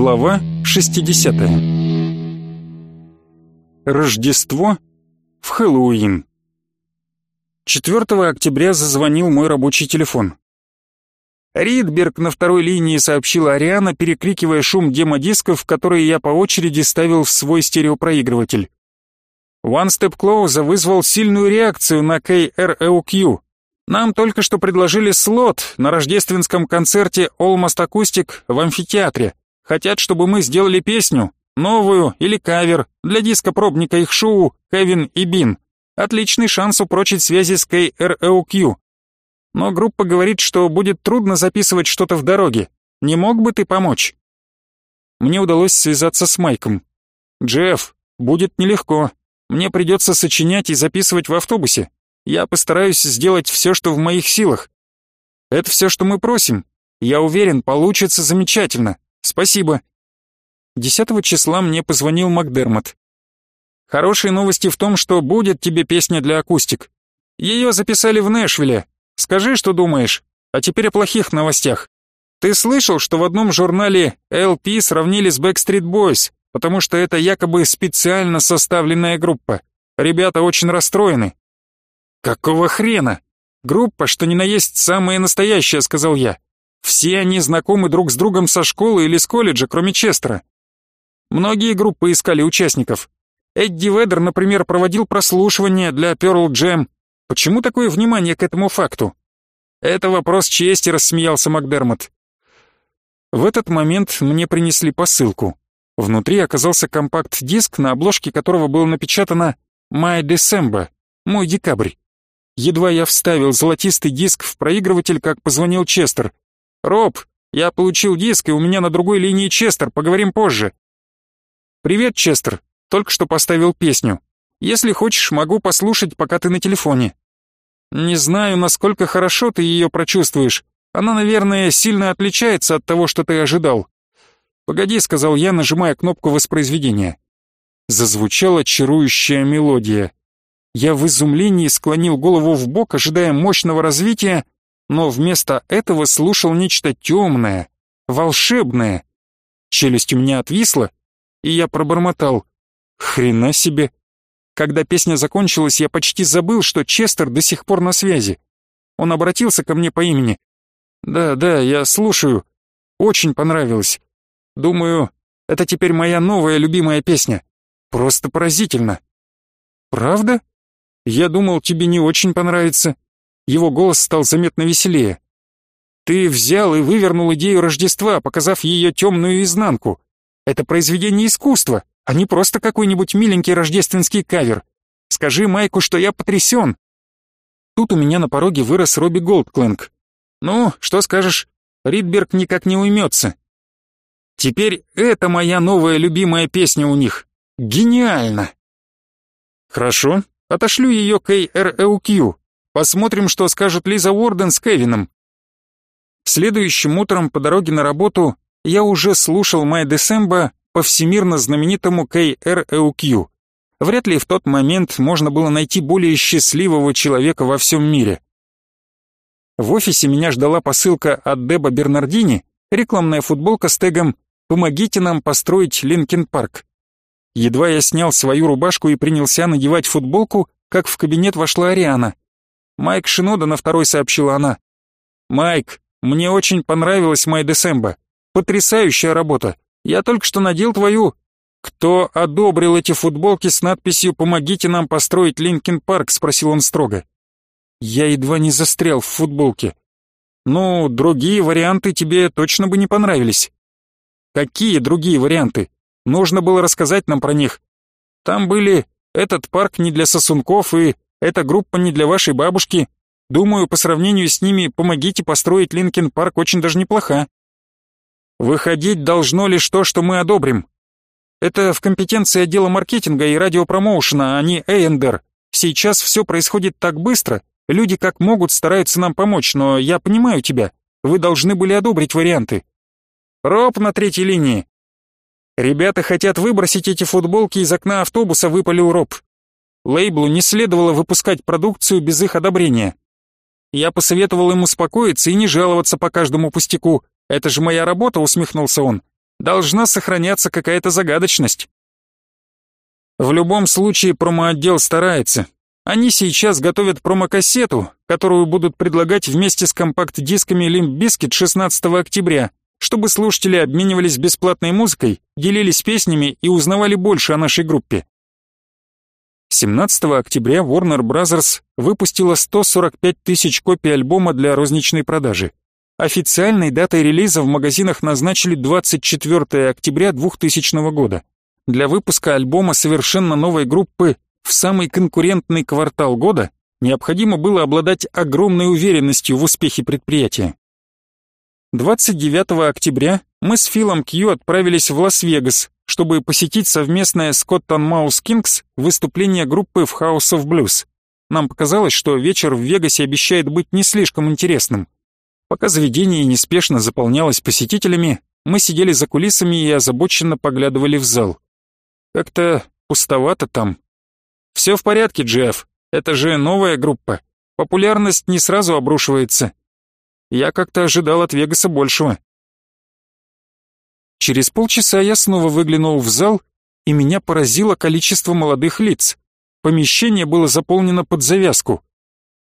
Глава 60 Рождество в Хэллоуин 4 октября зазвонил мой рабочий телефон. Ридберг на второй линии сообщила Ариана, перекрикивая шум демодисков, которые я по очереди ставил в свой стереопроигрыватель. One Step Close вызвал сильную реакцию на KREOQ. Нам только что предложили слот на рождественском концерте Almost Acoustic в амфитеатре. Хотят, чтобы мы сделали песню, новую или кавер, для диска-пробника их шоу «Кевин и Бин». Отличный шанс упрочить связи с KREOQ но группа говорит, что будет трудно записывать что-то в дороге. Не мог бы ты помочь?» Мне удалось связаться с Майком. «Джефф, будет нелегко. Мне придется сочинять и записывать в автобусе. Я постараюсь сделать все, что в моих силах. Это все, что мы просим. Я уверен, получится замечательно. Спасибо». 10 числа мне позвонил Макдермот. «Хорошие новости в том, что будет тебе песня для акустик. Ее записали в Нэшвилле, Скажи, что думаешь. А теперь о плохих новостях. Ты слышал, что в одном журнале LP сравнили с Backstreet Boys, потому что это якобы специально составленная группа. Ребята очень расстроены. Какого хрена? Группа, что ни на есть самая настоящая, сказал я. Все они знакомы друг с другом со школы или с колледжа, кроме Честера. Многие группы искали участников. Эдди Ведер, например, проводил прослушивание для Pearl Jam, Почему такое внимание к этому факту? Это вопрос чести, рассмеялся Макдермот. В этот момент мне принесли посылку. Внутри оказался компакт-диск, на обложке которого было напечатано «My December», «Мой декабрь». Едва я вставил золотистый диск в проигрыватель, как позвонил Честер. «Роб, я получил диск, и у меня на другой линии Честер, поговорим позже». «Привет, Честер, только что поставил песню. Если хочешь, могу послушать, пока ты на телефоне». Не знаю, насколько хорошо ты ее прочувствуешь. Она, наверное, сильно отличается от того, что ты ожидал. Погоди, сказал я, нажимая кнопку воспроизведения. Зазвучала чарующая мелодия. Я в изумлении склонил голову в бок, ожидая мощного развития, но вместо этого слушал нечто темное, волшебное. Челюсть у меня отвисла, и я пробормотал: "Хрена себе! Когда песня закончилась, я почти забыл, что Честер до сих пор на связи. Он обратился ко мне по имени. «Да, да, я слушаю. Очень понравилось. Думаю, это теперь моя новая любимая песня. Просто поразительно». «Правда? Я думал, тебе не очень понравится». Его голос стал заметно веселее. «Ты взял и вывернул идею Рождества, показав ее темную изнанку. Это произведение искусства а не просто какой-нибудь миленький рождественский кавер. Скажи Майку, что я потрясен. Тут у меня на пороге вырос Робби Голдклэнг. Ну, что скажешь, Ридберг никак не уймется. Теперь это моя новая любимая песня у них. Гениально! Хорошо, отошлю ее KREQ. Посмотрим, что скажет Лиза Уорден с Кевином. Следующим утром по дороге на работу я уже слушал My December по всемирно знаменитому KREQ. Вряд ли в тот момент можно было найти более счастливого человека во всем мире. В офисе меня ждала посылка от Деба Бернардини, рекламная футболка с тегом «Помогите нам построить Линкин Парк». Едва я снял свою рубашку и принялся надевать футболку, как в кабинет вошла Ариана. «Майк Шинода на второй», — сообщила она. «Майк, мне очень понравилась My December. Потрясающая работа. Я только что надел твою. Кто одобрил эти футболки с надписью «Помогите нам построить Линкин Парк?» — спросил он строго. Я едва не застрял в футболке. Ну, другие варианты тебе точно бы не понравились. Какие другие варианты? Нужно было рассказать нам про них. Там были «Этот парк не для сосунков» и «Эта группа не для вашей бабушки». Думаю, по сравнению с ними «Помогите построить Линкин Парк» очень даже неплоха. Выходить должно лишь то, что мы одобрим. Это в компетенции отдела маркетинга и радиопромоушена, а не A&R. Сейчас все происходит так быстро, люди как могут стараются нам помочь, но я понимаю тебя. Вы должны были одобрить варианты. Роб на третьей линии. Ребята хотят выбросить эти футболки из окна автобуса, выпалил Роб. Лейблу не следовало выпускать продукцию без их одобрения. Я посоветовал им успокоиться и не жаловаться по каждому пустяку. Это же моя работа, усмехнулся он. Должна сохраняться какая-то загадочность. В любом случае промо-отдел старается. Они сейчас готовят промо-кассету, которую будут предлагать вместе с компакт-дисками Limp Bizkit 16 октября, чтобы слушатели обменивались бесплатной музыкой, делились песнями и узнавали больше о нашей группе. 17 октября Warner Bros. выпустила 145 тысяч копий альбома для розничной продажи. Официальной датой релиза в магазинах назначили 24 октября 2000 года. Для выпуска альбома совершенно новой группы в самый конкурентный квартал года необходимо было обладать огромной уверенностью в успехе предприятия. 29 октября мы с Филом Кью отправились в Лас-Вегас, чтобы посетить совместное Scotton Mouse Kings выступление группы в House of Blues. Нам показалось, что вечер в Вегасе обещает быть не слишком интересным. Пока заведение неспешно заполнялось посетителями, мы сидели за кулисами и озабоченно поглядывали в зал. Как-то пустовато там. Все в порядке, Джефф. Это же новая группа. Популярность не сразу обрушивается. Я как-то ожидал от Вегаса большего. Через полчаса я снова выглянул в зал, и меня поразило количество молодых лиц. Помещение было заполнено под завязку.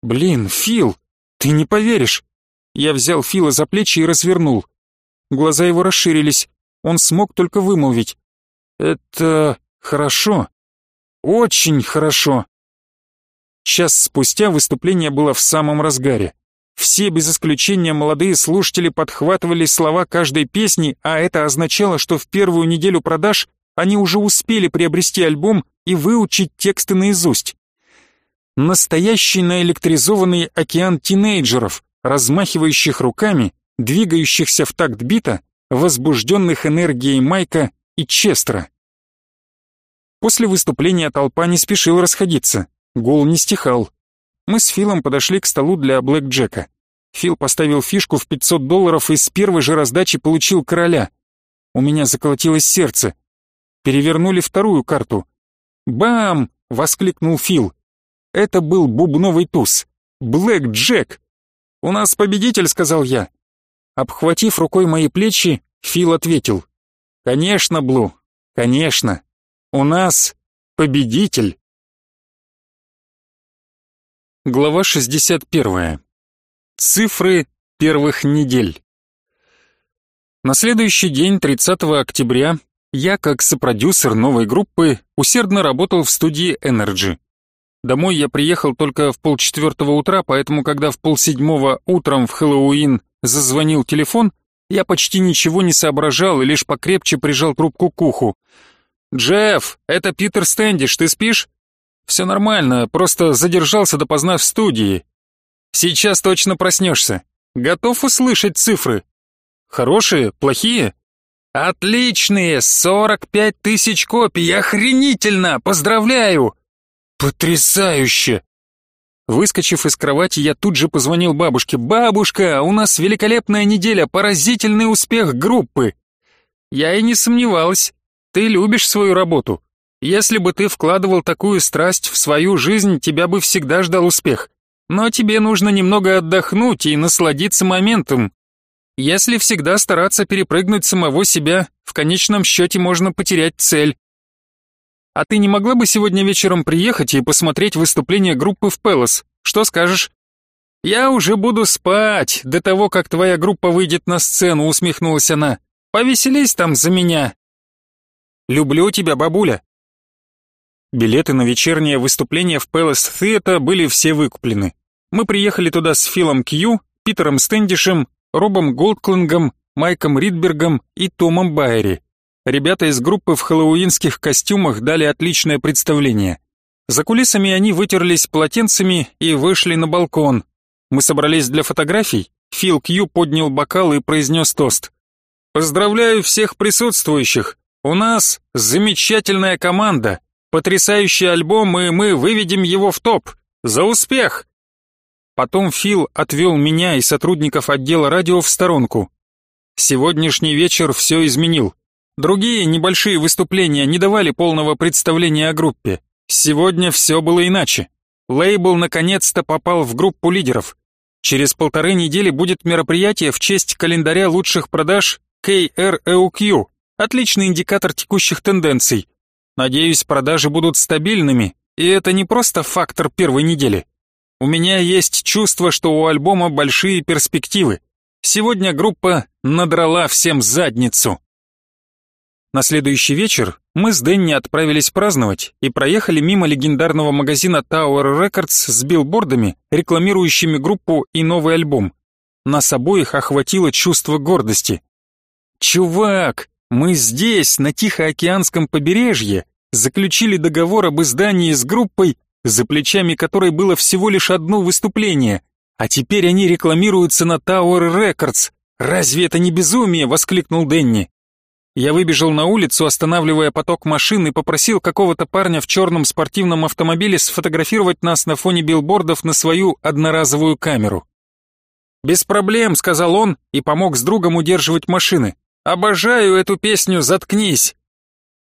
«Блин, Фил, ты не поверишь!» Я взял Фила за плечи и развернул. Глаза его расширились. Он смог только вымолвить. «Это хорошо. Очень хорошо». Час спустя выступление было в самом разгаре. Все без исключения молодые слушатели подхватывали слова каждой песни, а это означало, что в первую неделю продаж они уже успели приобрести альбом и выучить тексты наизусть. Настоящий наэлектризованный океан тинейджеров, размахивающих руками, двигающихся в такт бита, возбужденных энергией Майка и Честера. После выступления толпа не спешила расходиться, гул не стихал, мы с Филом подошли к столу для Блэк Джека. Фил поставил фишку в 500 долларов и с первой же раздачи получил короля. У меня заколотилось сердце. Перевернули вторую карту. «Бам!» — воскликнул Фил. Это был бубновый туз. Блэк Джек! «У нас победитель», — сказал я. Обхватив рукой мои плечи, Фил ответил. «Конечно, Блу, конечно. У нас победитель». Глава 61. Цифры первых недель. На следующий день, 30 октября, я, как сопродюсер новой группы, усердно работал в студии Energy. Домой я приехал только в полчетвертого утра, поэтому когда в полседьмого утром в Хэллоуин зазвонил телефон, я почти ничего не соображал и лишь покрепче прижал трубку к уху. «Джефф, это Питер Стэндиш, ты спишь?» «Все нормально, просто задержался допоздна в студии. Сейчас точно проснешься. Готов услышать цифры? Хорошие? Плохие?» «Отличные! 45 тысяч копий! Охренительно! Поздравляю!» «Потрясающе!» Выскочив из кровати, я тут же позвонил бабушке. «Бабушка, у нас великолепная неделя, поразительный успех группы!» «Я и не сомневалась. Ты любишь свою работу. Если бы ты вкладывал такую страсть в свою жизнь, тебя бы всегда ждал успех. Но тебе нужно немного отдохнуть и насладиться моментом. Если всегда стараться перепрыгнуть самого себя, в конечном счете можно потерять цель. А ты не могла бы сегодня вечером приехать и посмотреть выступление группы в Пелос? Что скажешь? Я уже буду спать до того, как твоя группа выйдет на сцену, усмехнулась она. Повеселись там за меня. Люблю тебя, бабуля. Билеты на вечернее выступление в Palace Theatre были все выкуплены. Мы приехали туда с Филом Кью, Питером Стэндишем, Робом Голдклингом, Майком Ридбергом и Томом Байери. Ребята из группы в хэллоуинских костюмах дали отличное представление. За кулисами они вытерлись полотенцами и вышли на балкон. Мы собрались для фотографий. Фил Кью поднял бокал и произнес тост. «Поздравляю всех присутствующих! У нас замечательная команда! Потрясающий альбом, и мы выведем его в топ. За успех!» Потом Фил отвел меня и сотрудников отдела радио в сторонку. Сегодняшний вечер все изменил. Другие небольшие выступления не давали полного представления о группе. Сегодня все было иначе. Лейбл наконец-то попал в группу лидеров. Через полторы недели будет мероприятие в честь календаря лучших продаж KREOQ, Отличный индикатор текущих тенденций. Надеюсь, продажи будут стабильными, и это не просто фактор первой недели. У меня есть чувство, что у альбома большие перспективы. Сегодня группа надрала всем задницу. На следующий вечер мы с Дэнни отправились праздновать и проехали мимо легендарного магазина Tower Records с билбордами, рекламирующими группу и новый альбом. Нас обоих охватило чувство гордости. «Чувак, мы здесь, на Тихоокеанском побережье, заключили договор об издании с группой, за плечами которой было всего лишь одно выступление, а теперь они рекламируются на Tower Records. Разве это не безумие?» — воскликнул Дэнни. Я выбежал на улицу, останавливая поток машин и попросил какого-то парня в черном спортивном автомобиле сфотографировать нас на фоне билбордов на свою одноразовую камеру. «Без проблем», — сказал он и помог с другом удерживать машины. «Обожаю эту песню, заткнись!»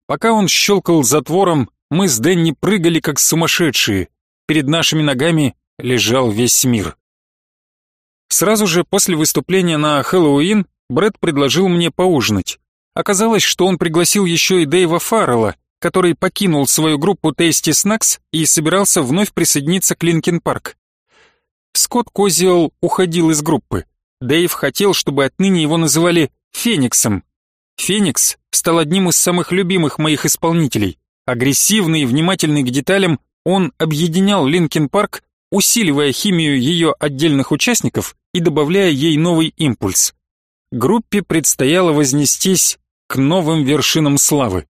Пока он щелкал затвором, мы с Дэнни прыгали как сумасшедшие. Перед нашими ногами лежал весь мир. Сразу же после выступления на Хэллоуин Брэд предложил мне поужинать. Оказалось, что он пригласил еще и Дэйва Фаррелла, который покинул свою группу Tasty Snacks и собирался вновь присоединиться к Linkin Park. Скотт Козиол уходил из группы. Дэйв хотел, чтобы отныне его называли Фениксом. Феникс стал одним из самых любимых моих исполнителей. Агрессивный и внимательный к деталям, он объединял Linkin Park, усиливая химию ее отдельных участников и добавляя ей новый импульс. Группе предстояло вознестись к новым вершинам славы.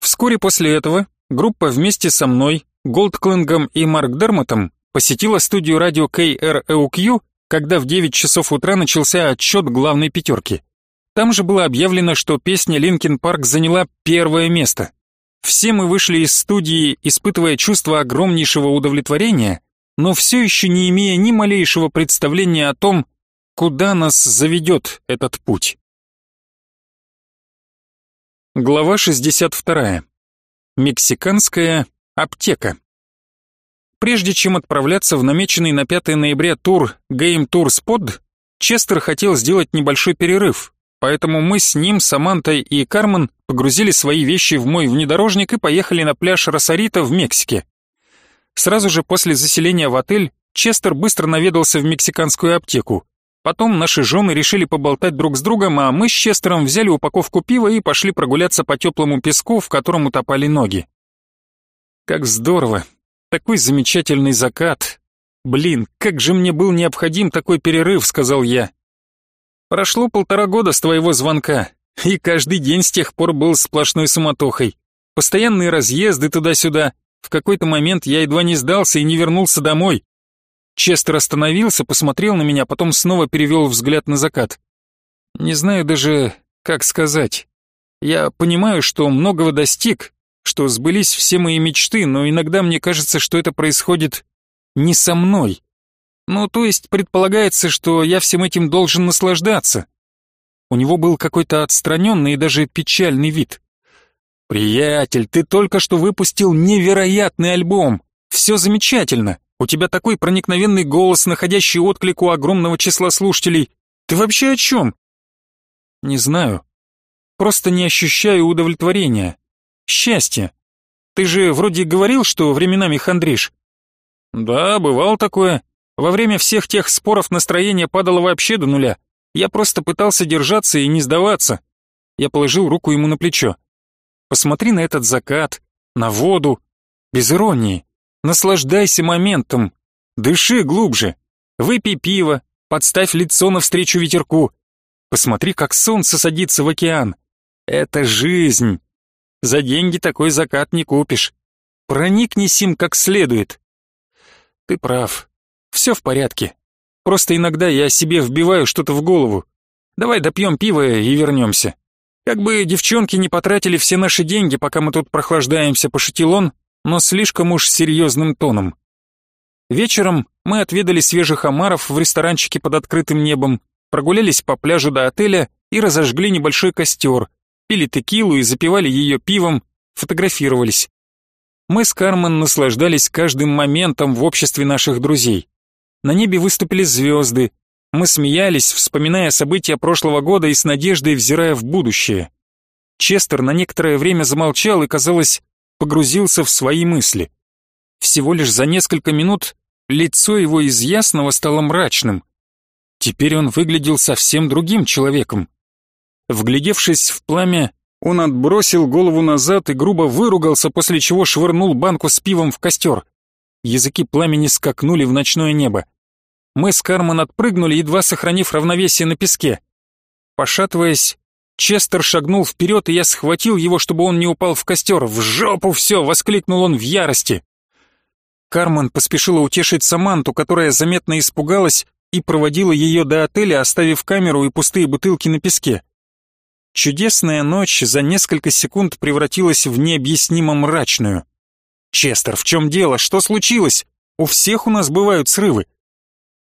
Вскоре после этого группа вместе со мной, Голдклингом и Макдермоттом посетила студию радио KROQ, когда в 9 часов утра начался отсчет главной пятерки. Там же было объявлено, что песня «Линкин Парк» заняла первое место. Все мы вышли из студии, испытывая чувство огромнейшего удовлетворения, но все еще не имея ни малейшего представления о том, куда нас заведет этот путь. Глава 62. Мексиканская аптека. Прежде чем отправляться в намеченный на 5 ноября тур Game Tour с P.O.D., Честер хотел сделать небольшой перерыв, поэтому мы с ним, Самантой и Кармен погрузили свои вещи в мой внедорожник и поехали на пляж Росарита в Мексике. Сразу же после заселения в отель Честер быстро наведался в мексиканскую аптеку. Потом наши жены решили поболтать друг с другом, а мы с Честером взяли упаковку пива и пошли прогуляться по теплому песку, в котором утопали ноги. Как здорово! Такой замечательный закат! Блин, как же мне был необходим такой перерыв, сказал я. Прошло полтора года с твоего звонка, и каждый день с тех пор был сплошной суматохой. Постоянные разъезды туда-сюда. В какой-то момент я едва не сдался и не вернулся домой. Честер остановился, посмотрел на меня, потом снова перевел взгляд на закат. Не знаю даже, как сказать. Я понимаю, что многого достиг, что сбылись все мои мечты, но иногда мне кажется, что это происходит не со мной. Ну, то есть предполагается, что я всем этим должен наслаждаться. У него был какой-то отстраненный и даже печальный вид. «Приятель, ты только что выпустил невероятный альбом. Все замечательно. У тебя такой проникновенный голос, находящий отклик у огромного числа слушателей. Ты вообще о чем? Не знаю. Просто не ощущаю удовлетворения. Счастья. Ты же вроде говорил, что временами хандришь. Да, бывало такое. Во время всех тех споров настроение падало вообще до нуля. Я просто пытался держаться и не сдаваться. Я положил руку ему на плечо. Посмотри на этот закат, на воду, без иронии. Наслаждайся моментом. Дыши глубже. Выпей пиво, подставь лицо навстречу ветерку. Посмотри, как солнце садится в океан. Это жизнь. За деньги такой закат не купишь. Проникнись им как следует. Ты прав. Все в порядке. Просто иногда я себе вбиваю что-то в голову. Давай допьем пиво и вернемся. Как бы девчонки не потратили все наши деньги, пока мы тут прохлаждаемся, пошутил он, но слишком уж серьезным тоном. Вечером мы отведали свежих омаров в ресторанчике под открытым небом, прогулялись по пляжу до отеля и разожгли небольшой костер, пили текилу и запивали ее пивом, фотографировались. Мы с Кармен наслаждались каждым моментом в обществе наших друзей. На небе выступили звезды, Мы смеялись, вспоминая события прошлого года и с надеждой взирая в будущее. Честер на некоторое время замолчал и, казалось, погрузился в свои мысли. Всего лишь за несколько минут лицо его из ясного стало мрачным. Теперь он выглядел совсем другим человеком. Вглядевшись в пламя, он отбросил голову назад и грубо выругался, после чего швырнул банку с пивом в костер. Языки пламени скакнули в ночное небо. Мы с Карман отпрыгнули, едва сохранив равновесие на песке. Пошатываясь, Честер шагнул вперед, и я схватил его, чтобы он не упал в костер. «В жопу все!» — воскликнул он в ярости. Кармен поспешила утешить Саманту, которая заметно испугалась и проводила ее до отеля, оставив камеру и пустые бутылки на песке. Чудесная ночь за несколько секунд превратилась в необъяснимо мрачную. «Честер, в чем дело? Что случилось? У всех у нас бывают срывы».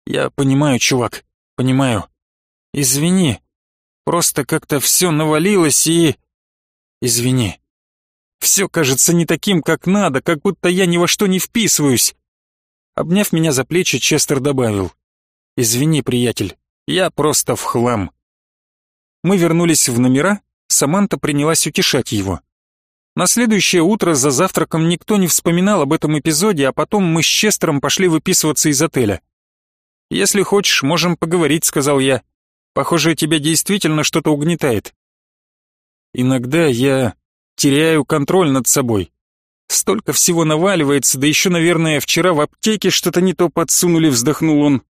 «Я понимаю, чувак, понимаю. Извини, Просто как-то все навалилось и... Извини. Все кажется не таким, как надо, как будто я ни во что не вписываюсь. Обняв меня за плечи, Честер добавил. Извини, приятель, я просто в хлам. Мы вернулись в номера, Саманта принялась утешать его. На следующее утро за завтраком никто не вспоминал об этом эпизоде, а потом мы с Честером пошли выписываться из отеля. «Если хочешь, можем поговорить», — сказал я. Похоже, тебя действительно что-то угнетает. Иногда я теряю контроль над собой. Столько всего наваливается, да еще, наверное, вчера в аптеке что-то не то подсунули, вздохнул он.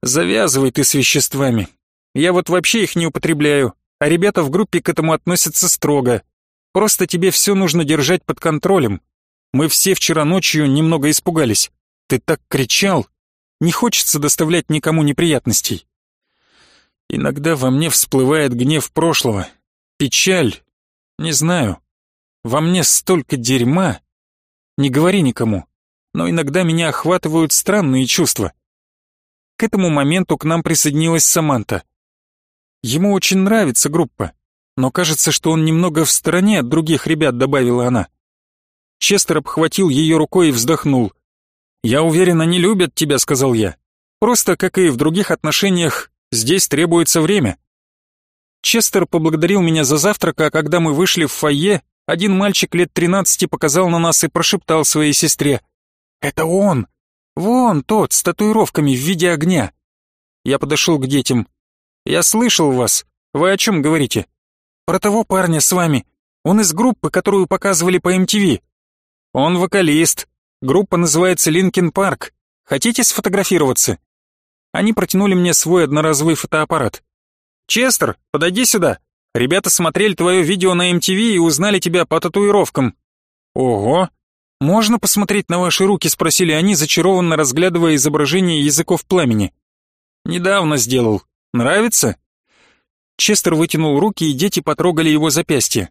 Завязывай ты с веществами. Я вот вообще их не употребляю, а ребята в группе к этому относятся строго. Просто тебе все нужно держать под контролем. Мы все вчера ночью немного испугались. Ты так кричал. Не хочется доставлять никому неприятностей. Иногда во мне всплывает гнев прошлого, печаль, не знаю. Во мне столько дерьма. Не говори никому, но иногда меня охватывают странные чувства. К этому моменту к нам присоединилась Саманта. Ему очень нравится группа, но кажется, что он немного в стороне от других ребят, добавила она. Честер обхватил ее рукой и вздохнул. «Я уверен, они любят тебя», — сказал я. «Просто, как и в других отношениях, Здесь требуется время. Честер поблагодарил меня за завтрак, а когда мы вышли в фойе, один мальчик лет тринадцати показал на нас и прошептал своей сестре. «Это он! Вон тот, с татуировками в виде огня!» Я подошел к детям. «Я слышал вас. Вы о чем говорите?» «Про того парня с вами. Он из группы, которую показывали по MTV. Он вокалист. Группа называется Linkin Park. Хотите сфотографироваться?» Они протянули мне свой одноразовый фотоаппарат. «Честер, подойди сюда. Ребята смотрели твое видео на MTV и узнали тебя по татуировкам». «Ого! Можно посмотреть на ваши руки?» — спросили они, зачарованно разглядывая изображение языков пламени. «Недавно сделал. Нравится?» Честер вытянул руки, и дети потрогали его запястье.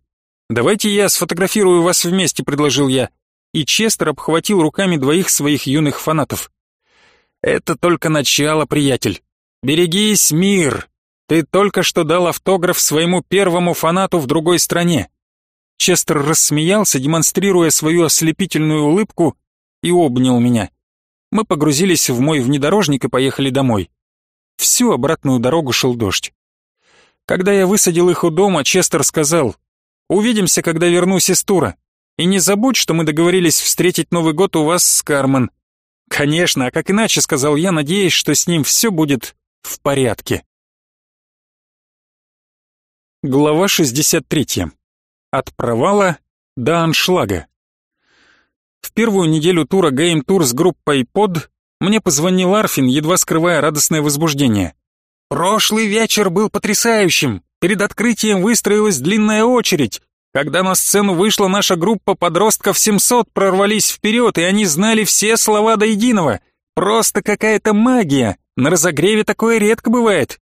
«Давайте я сфотографирую вас вместе», — предложил я. И Честер обхватил руками двоих своих юных фанатов. Это только начало, приятель. Берегись, мир. Ты только что дал автограф своему первому фанату в другой стране. Честер рассмеялся, демонстрируя свою ослепительную улыбку, и обнял меня. Мы погрузились в мой внедорожник и поехали домой. Всю обратную дорогу шел дождь. Когда я высадил их у дома, Честер сказал, «Увидимся, когда вернусь из тура. И не забудь, что мы договорились встретить Новый год у вас с Кармен. «Конечно, а как иначе?» — сказал я, надеясь, что с ним все будет в порядке. Глава 63. От провала до аншлага. В первую неделю тура Game Tour с группой Pod мне позвонил Арфин, едва скрывая радостное возбуждение. «Прошлый вечер был потрясающим. Перед открытием выстроилась длинная очередь. Когда на сцену вышла наша группа подростков 700, прорвались вперед, и они знали все слова до единого. Просто какая-то магия. На разогреве такое редко бывает.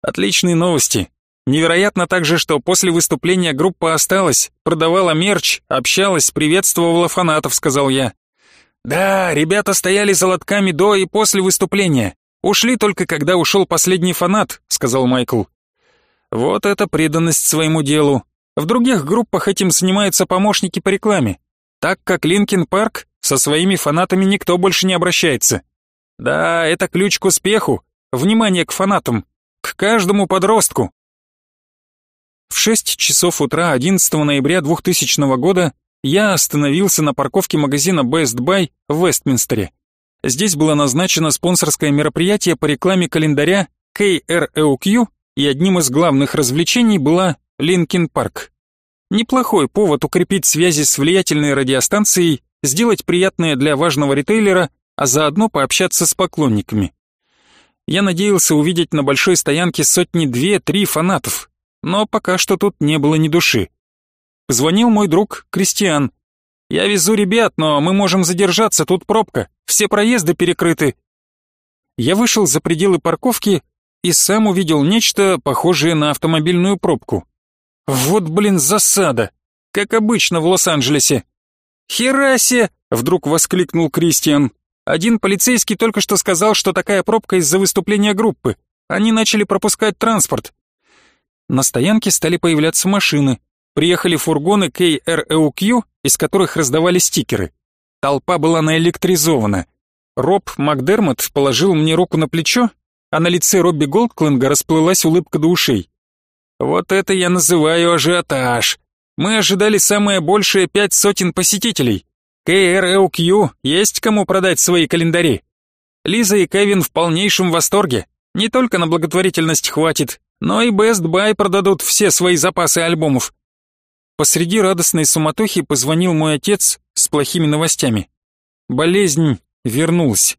Отличные новости. Невероятно также, что после выступления группа осталась, продавала мерч, общалась, приветствовала фанатов, сказал я. Да, ребята стояли за лотками до и после выступления. Ушли только когда ушел последний фанат, сказал Майкл. Вот это преданность своему делу. В других группах этим занимаются помощники по рекламе, так как Linkin Park со своими фанатами никто больше не обращается. Да, это ключ к успеху. внимание к фанатам, к каждому подростку. В 6 часов утра 11 ноября 2000 года я остановился на парковке магазина Best Buy в Вестминстере. Здесь было назначено спонсорское мероприятие по рекламе календаря KROQ, и одним из главных развлечений была Linkin Park. Неплохой повод укрепить связи с влиятельной радиостанцией, сделать приятное для важного ритейлера, а заодно пообщаться с поклонниками. Я надеялся увидеть на большой стоянке сотни две-три фанатов, но пока что тут не было ни души. Позвонил мой друг Кристиан. «Я везу ребят, но мы можем задержаться, тут пробка, все проезды перекрыты». Я вышел за пределы парковки и сам увидел нечто похожее на автомобильную пробку. Вот, блин, засада, как обычно в Лос-Анджелесе. «Херасе!» — вдруг воскликнул Кристиан. «Один полицейский только что сказал, что такая пробка из-за выступления группы. Они начали пропускать транспорт. На стоянке стали появляться машины. Приехали фургоны KREQ, из которых раздавали стикеры. Толпа была наэлектризована. Роб Макдермот положил мне руку на плечо, а на лице Робби Голдклинга расплылась улыбка до ушей. «Вот это я называю ажиотаж. Мы ожидали самое большее пять сотен посетителей. KREQ есть кому продать свои календари. Лиза и Кевин в полнейшем восторге. Не только на благотворительность хватит, но и Best Buy продадут все свои запасы альбомов. Посреди радостной суматохи позвонил мой отец с плохими новостями. Болезнь вернулась.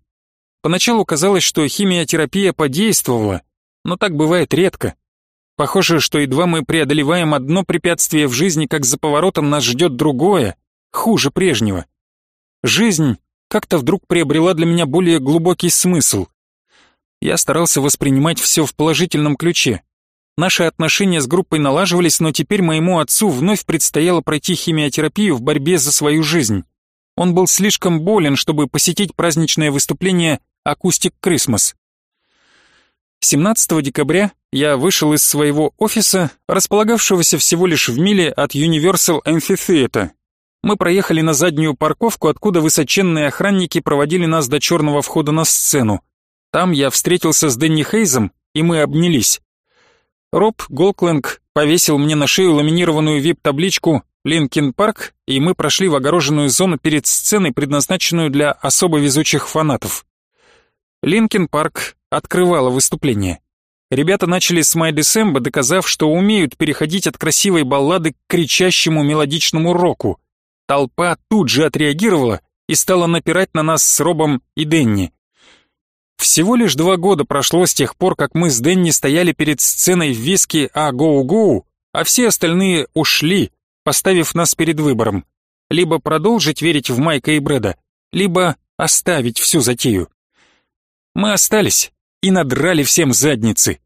Поначалу казалось, что химиотерапия подействовала, но так бывает редко. Похоже, что едва мы преодолеваем одно препятствие в жизни, как за поворотом нас ждет другое, хуже прежнего. Жизнь как-то вдруг приобрела для меня более глубокий смысл. Я старался воспринимать все в положительном ключе, Наши отношения с группой налаживались, но теперь моему отцу вновь предстояло пройти химиотерапию в борьбе за свою жизнь. Он был слишком болен, чтобы посетить праздничное выступление «Акустик Крисмас». 17 декабря я вышел из своего офиса, располагавшегося всего лишь в миле от Universal Amphitheater. Мы проехали на заднюю парковку, откуда высоченные охранники проводили нас до черного входа на сцену. Там я встретился с Дэнни Хейзом, и мы обнялись. Роб Голдкленг повесил мне на шею ламинированную вип-табличку «Linkin Park», и мы прошли в огороженную зону перед сценой, предназначенную для особо везучих фанатов. Linkin Park открывала выступление. Ребята начали с «My December», доказав, что умеют переходить от красивой баллады к кричащему мелодичному року. Толпа тут же отреагировала и стала напирать на нас с Робом и Денни. Всего лишь два года прошло с тех пор, как мы с Дэнни стояли перед сценой в виске «А гоу-гоу», а все остальные ушли, поставив нас перед выбором. Либо продолжить верить в Майка и Брэда, либо оставить всю затею. Мы остались и надрали всем задницы.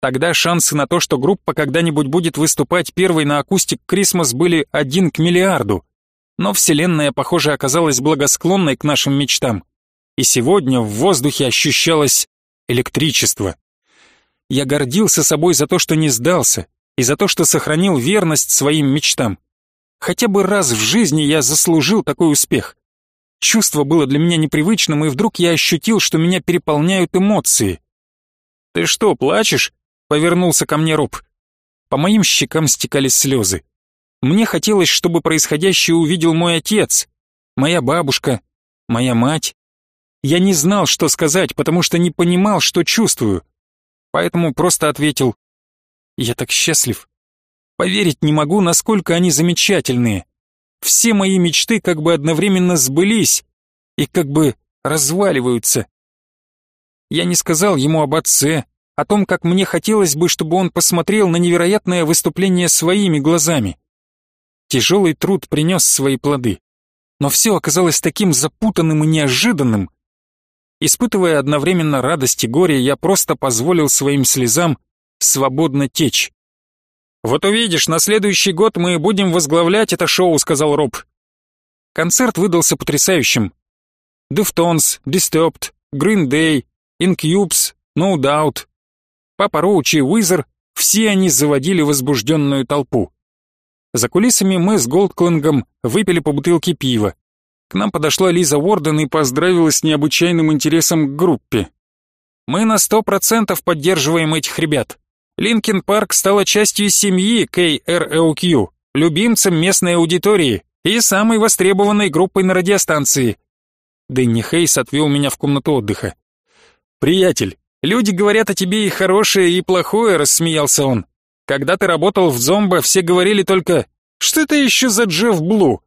Тогда шансы на то, что группа когда-нибудь будет выступать первой на акустик Крисмас были один к миллиарду. Но вселенная, похоже, оказалась благосклонной к нашим мечтам и сегодня в воздухе ощущалось электричество. Я гордился собой за то, что не сдался, и за то, что сохранил верность своим мечтам. Хотя бы раз в жизни я заслужил такой успех. Чувство было для меня непривычным, и вдруг я ощутил, что меня переполняют эмоции. «Ты что, плачешь?» — повернулся ко мне Роб. По моим щекам стекали слезы. Мне хотелось, чтобы происходящее увидел мой отец, моя бабушка, моя мать. Я не знал, что сказать, потому что не понимал, что чувствую. Поэтому просто ответил «Я так счастлив. Поверить не могу, насколько они замечательные. Все мои мечты как бы одновременно сбылись и как бы разваливаются». Я не сказал ему об отце, о том, как мне хотелось бы, чтобы он посмотрел на невероятное выступление своими глазами. Тяжелый труд принес свои плоды, но все оказалось таким запутанным и неожиданным, Испытывая одновременно радость и горе, я просто позволил своим слезам свободно течь. «Вот увидишь, на следующий год мы будем возглавлять это шоу», — сказал Роб. Концерт выдался потрясающим. Deftones, Disturbed, Green Day, Incubus, No Doubt, Papa Roach и Weezer — все они заводили возбужденную толпу. За кулисами мы с Голдкленгом выпили по бутылке пива. К нам подошла Лиза Уорден и поздравила с необычайным интересом к группе. Мы на сто процентов поддерживаем этих ребят. Linkin Park стала частью семьи KROQ, любимцем местной аудитории и самой востребованной группой на радиостанции. Дэнни Хейс отвел меня в комнату отдыха. «Приятель, люди говорят о тебе и хорошее, и плохое», — рассмеялся он. «Когда ты работал в Zomba, все говорили только «Что это еще за Джефф Блу?»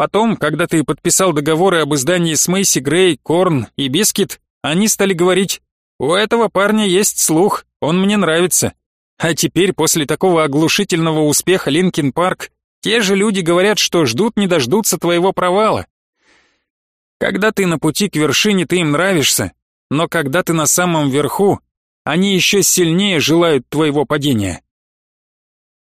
Потом, когда ты подписал договоры об издании с Мэйси Грей, Korn и Bizkit, они стали говорить «У этого парня есть слух, он мне нравится». А теперь, после такого оглушительного успеха Linkin Park, те же люди говорят, что ждут не дождутся твоего провала. Когда ты на пути к вершине, ты им нравишься, но когда ты на самом верху, они еще сильнее желают твоего падения.